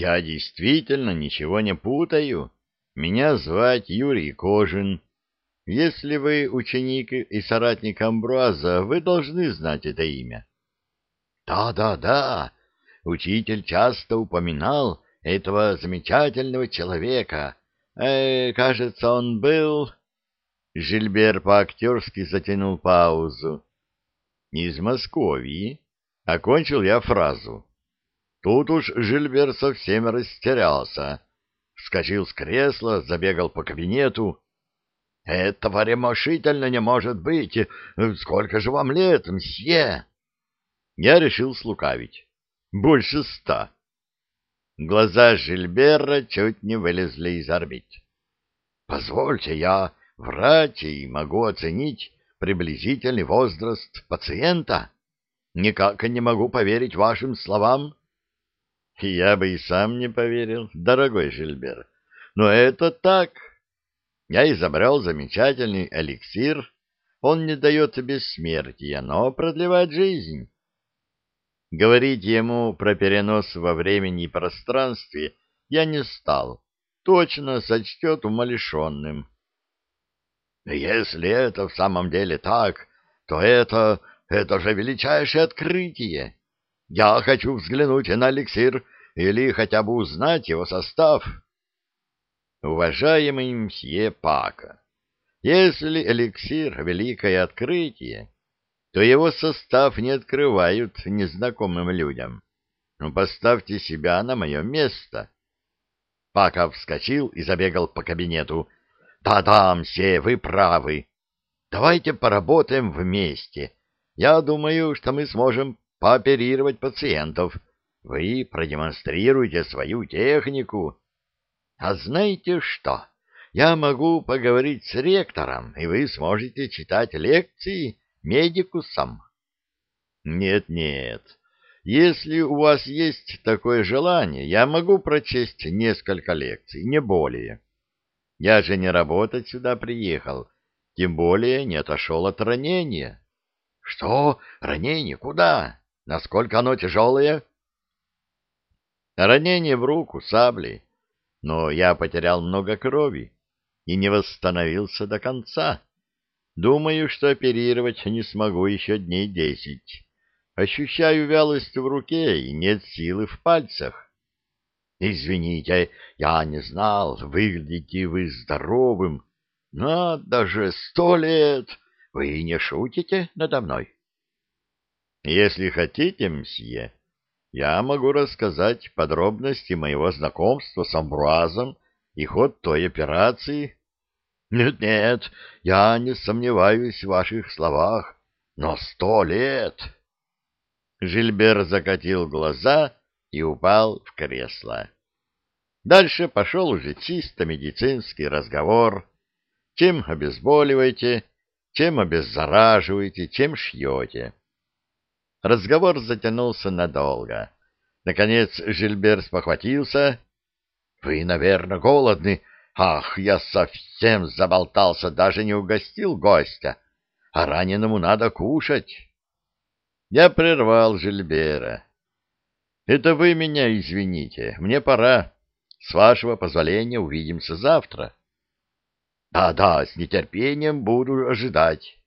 Я действительно ничего не путаю. Меня звать Юрий Кожин. Если вы ученик и соратник Амбруаза, вы должны знать это имя. Да, да, да. Учитель часто упоминал этого замечательного человека. Э, кажется, он был... Жильбер по-актерски затянул паузу. «Из Московии?» Окончил я фразу. Тут уж Жильбер совсем растерялся. Вскочил с кресла, забегал по кабинету. «Этого решительно не может быть! Сколько же вам лет, мсье?» Я решил слукавить. «Больше ста». Глаза Жильбера чуть не вылезли из орбит. «Позвольте, я врач и могу оценить приблизительный возраст пациента. Никак не могу поверить вашим словам». Я бы и сам не поверил, дорогой Жильбер. Но это так. Я изобрел замечательный эликсир. Он не дает бессмертия, но продлевает жизнь. Говорить ему про перенос во времени и пространстве я не стал. Точно сочтет умалишенным. Если это в самом деле так, то это... это же величайшее открытие. Я хочу взглянуть на эликсир или хотя бы узнать его состав. Уважаемый мсье Пака, если эликсир — великое открытие, то его состав не открывают незнакомым людям. Ну, поставьте себя на мое место. Пака вскочил и забегал по кабинету. «Да-да, мсье, вы правы. Давайте поработаем вместе. Я думаю, что мы сможем пооперировать пациентов. Вы продемонстрируете свою технику. А знаете что? Я могу поговорить с ректором, и вы сможете читать лекции медикусам. Нет-нет, если у вас есть такое желание, я могу прочесть несколько лекций, не более. Я же не работать сюда приехал, тем более не отошел от ранения. Что? Ранение? Куда? Насколько оно тяжелое? Ранение в руку, саблей. Но я потерял много крови и не восстановился до конца. Думаю, что оперировать не смогу еще дней десять. Ощущаю вялость в руке и нет силы в пальцах. Извините, я не знал, выглядите вы здоровым. Но даже сто лет вы не шутите надо мной. Если хотите, мсье, я могу рассказать подробности моего знакомства с Амбруазом и ход той операции. Нет-нет, я не сомневаюсь в ваших словах, но сто лет... Жильбер закатил глаза и упал в кресло. Дальше пошел уже чисто медицинский разговор. Чем обезболиваете, чем обеззараживаете, чем шьете. Разговор затянулся надолго. Наконец Жильбер спохватился. — Вы, наверное, голодны. Ах, я совсем заболтался, даже не угостил гостя. А раненому надо кушать. Я прервал Жильбера. — Это вы меня извините, мне пора. С вашего позволения увидимся завтра. Да — Да-да, с нетерпением буду ожидать.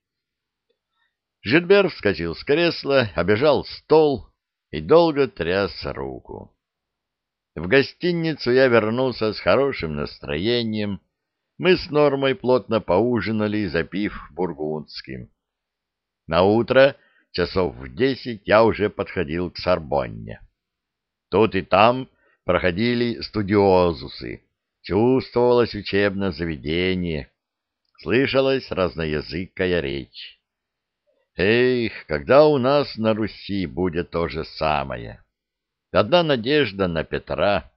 Жильбер вскочил с кресла, обежал стол и долго тряс руку. В гостиницу я вернулся с хорошим настроением. Мы с Нормой плотно поужинали, запив бургундским. На утро часов в десять я уже подходил к Сорбонне. Тут и там проходили студиозусы, чувствовалось учебное заведение, слышалась разноязыкая речь. Эх, когда у нас на Руси будет то же самое? Одна надежда на Петра.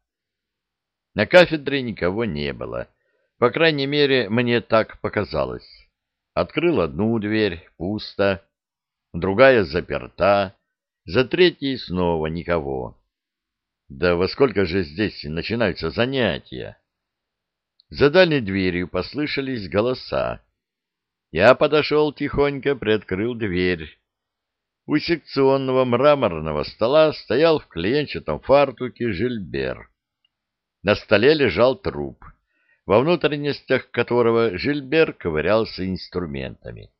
На кафедре никого не было. По крайней мере, мне так показалось. Открыл одну дверь, пусто, другая заперта, за третьей снова никого. Да во сколько же здесь начинаются занятия? За дальней дверью послышались голоса. Я подошел тихонько, приоткрыл дверь. У секционного мраморного стола стоял в клеенчатом фартуке Жильбер. На столе лежал труп, во внутренностях которого Жильбер ковырялся инструментами.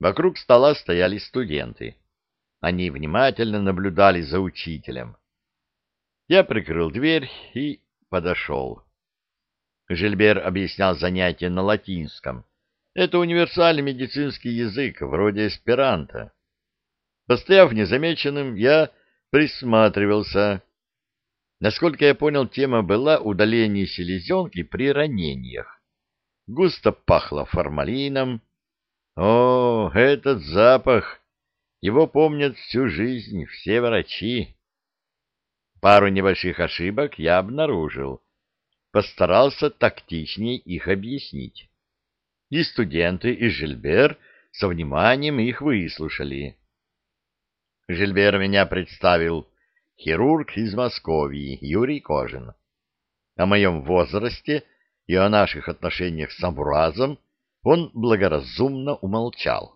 Вокруг стола стояли студенты. Они внимательно наблюдали за учителем. Я прикрыл дверь и подошел. Жильбер объяснял занятия на латинском. Это универсальный медицинский язык, вроде эсперанто. Постояв незамеченным, я присматривался. Насколько я понял, тема была удаление селезенки при ранениях. Густо пахло формалином. О, этот запах! Его помнят всю жизнь все врачи. Пару небольших ошибок я обнаружил. Постарался тактичнее их объяснить. И студенты, и Жильбер со вниманием их выслушали. Жильбер меня представил хирург из Москвы Юрий Кожин. О моем возрасте и о наших отношениях с Амбуразом он благоразумно умолчал.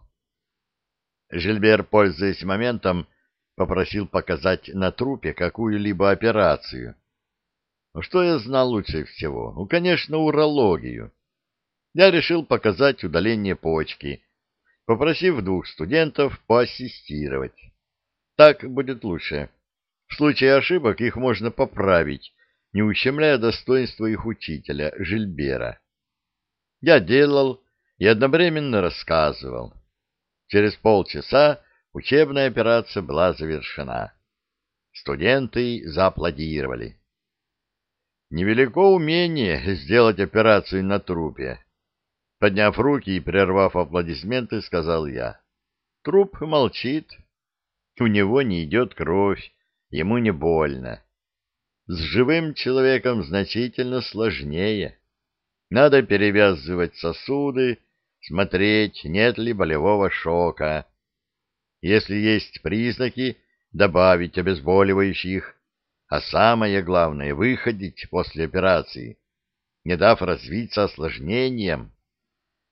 Жильбер, пользуясь моментом, попросил показать на трупе какую-либо операцию. Что я знал лучше всего? Ну, конечно, урологию. Я решил показать удаление почки, попросив двух студентов поассистировать. Так будет лучше. В случае ошибок их можно поправить, не ущемляя достоинства их учителя, Жильбера. Я делал и одновременно рассказывал. Через полчаса учебная операция была завершена. Студенты зааплодировали. Невелико умение сделать операцию на трупе. Подняв руки и прервав аплодисменты, сказал я. Труп молчит. У него не идет кровь, ему не больно. С живым человеком значительно сложнее. Надо перевязывать сосуды, смотреть, нет ли болевого шока. Если есть признаки, добавить обезболивающих, а самое главное — выходить после операции, не дав развиться осложнениям.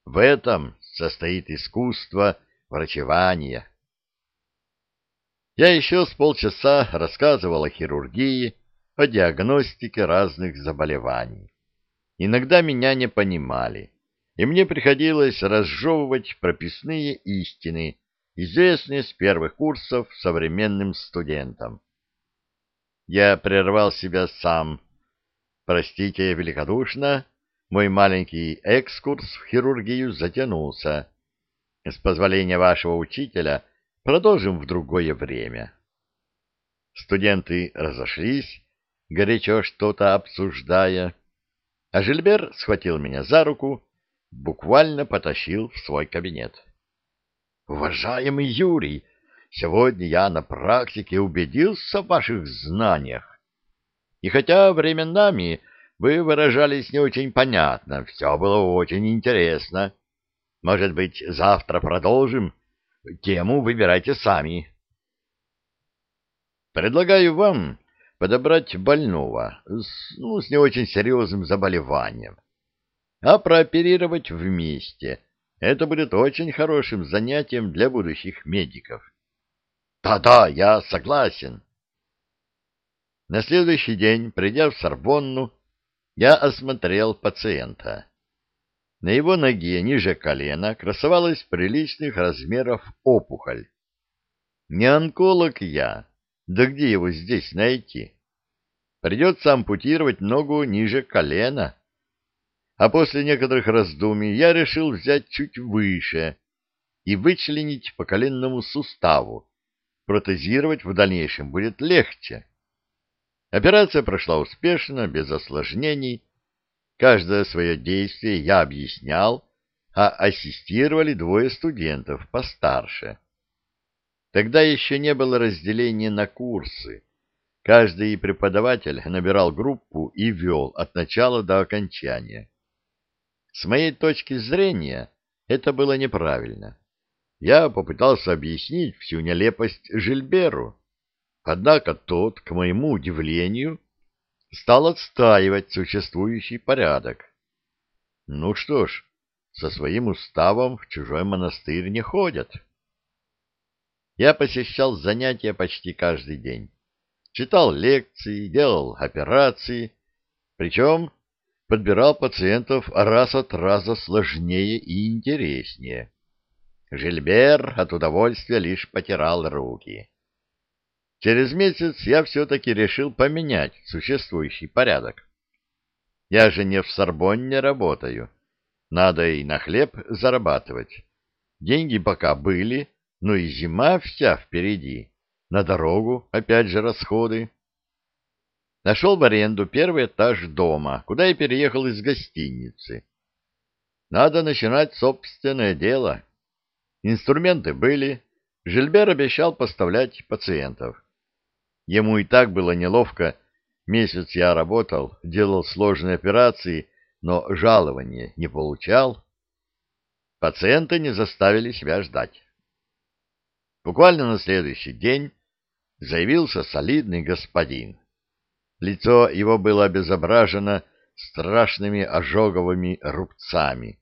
В этом состоит искусство врачевания. Я еще с полчаса рассказывал о хирургии, о диагностике разных заболеваний. Иногда меня не понимали, и мне приходилось разжевывать прописные истины, известные с первых курсов современным студентам. Я прервал себя сам. Простите великодушно, мой маленький экскурс в хирургию затянулся. С позволения вашего учителя — Продолжим в другое время. Студенты разошлись, горячо что-то обсуждая, а Жильбер схватил меня за руку, буквально потащил в свой кабинет. «Уважаемый Юрий, сегодня я на практике убедился в ваших знаниях. И хотя временами вы выражались не очень понятно, все было очень интересно. Может быть, завтра продолжим?» Тему выбирайте сами. Предлагаю вам подобрать больного с, ну, с не очень серьезным заболеванием, а прооперировать вместе. Это будет очень хорошим занятием для будущих медиков. Да-да, я согласен. На следующий день, придя в Сорбонну, я осмотрел пациента. На его ноге ниже колена красовалась приличных размеров опухоль. Не онколог я, да где его здесь найти? Придется ампутировать ногу ниже колена. А после некоторых раздумий я решил взять чуть выше и вычленить по коленному суставу. Протезировать в дальнейшем будет легче. Операция прошла успешно, без осложнений, Каждое свое действие я объяснял, а ассистировали двое студентов постарше. Тогда еще не было разделения на курсы. Каждый преподаватель набирал группу и вел от начала до окончания. С моей точки зрения, это было неправильно. Я попытался объяснить всю нелепость Жильберу, однако тот, к моему удивлению, стал отстаивать существующий порядок. Ну что ж, со своим уставом в чужой монастырь не ходят. Я посещал занятия почти каждый день. Читал лекции, делал операции, Причем подбирал пациентов раз от раза сложнее и интереснее. Жильбер от удовольствия лишь потирал руки. Через месяц я все-таки решил поменять существующий порядок. Я же не в Сорбонне работаю. Надо и на хлеб зарабатывать. Деньги пока были, но и зима вся впереди. На дорогу опять же расходы. Нашел в аренду первый этаж дома, куда я переехал из гостиницы. Надо начинать собственное дело. Инструменты были. Жильбер обещал поставлять пациентов. Ему и так было неловко. Месяц я работал, делал сложные операции, но жалования не получал. Пациенты не заставили себя ждать. Буквально на следующий день заявился солидный господин. Лицо его было обезображено страшными ожоговыми рубцами.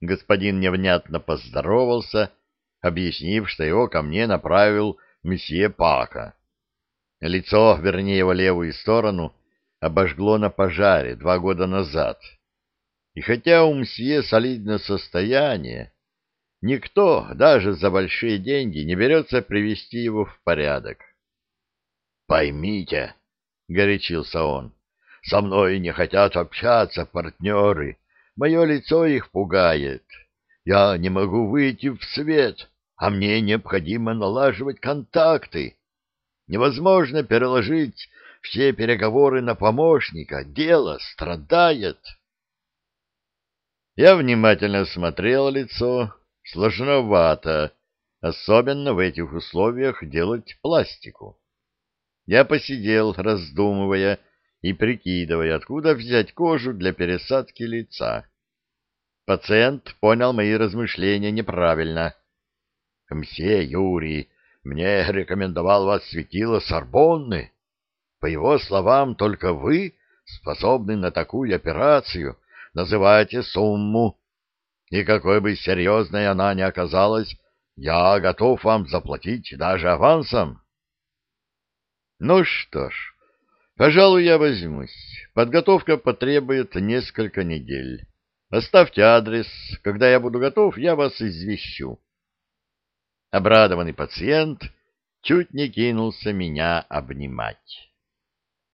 Господин невнятно поздоровался, объяснив, что его ко мне направил месье Пака. Лицо, вернее его левую сторону, обожгло на пожаре два года назад. И хотя у мсье солидное состояние, никто, даже за большие деньги, не берется привести его в порядок. «Поймите», — горячился он, — «со мной не хотят общаться партнеры, мое лицо их пугает. Я не могу выйти в свет, а мне необходимо налаживать контакты. Невозможно переложить все переговоры на помощника, дело страдает». Я внимательно смотрел лицо, сложновато, особенно в этих условиях делать пластику. Я посидел, раздумывая и прикидывая, откуда взять кожу для пересадки лица. Пациент понял мои размышления неправильно. «Мсье Юрий, мне рекомендовал вас светило Сорбонны. По его словам, только вы способны на такую операцию. Называйте сумму. И какой бы серьезной она ни оказалась, я готов вам заплатить даже авансом. Ну что ж, пожалуй, я возьмусь. Подготовка потребует несколько недель. Оставьте адрес. Когда я буду готов, я вас извещу. Обрадованный пациент чуть не кинулся меня обнимать.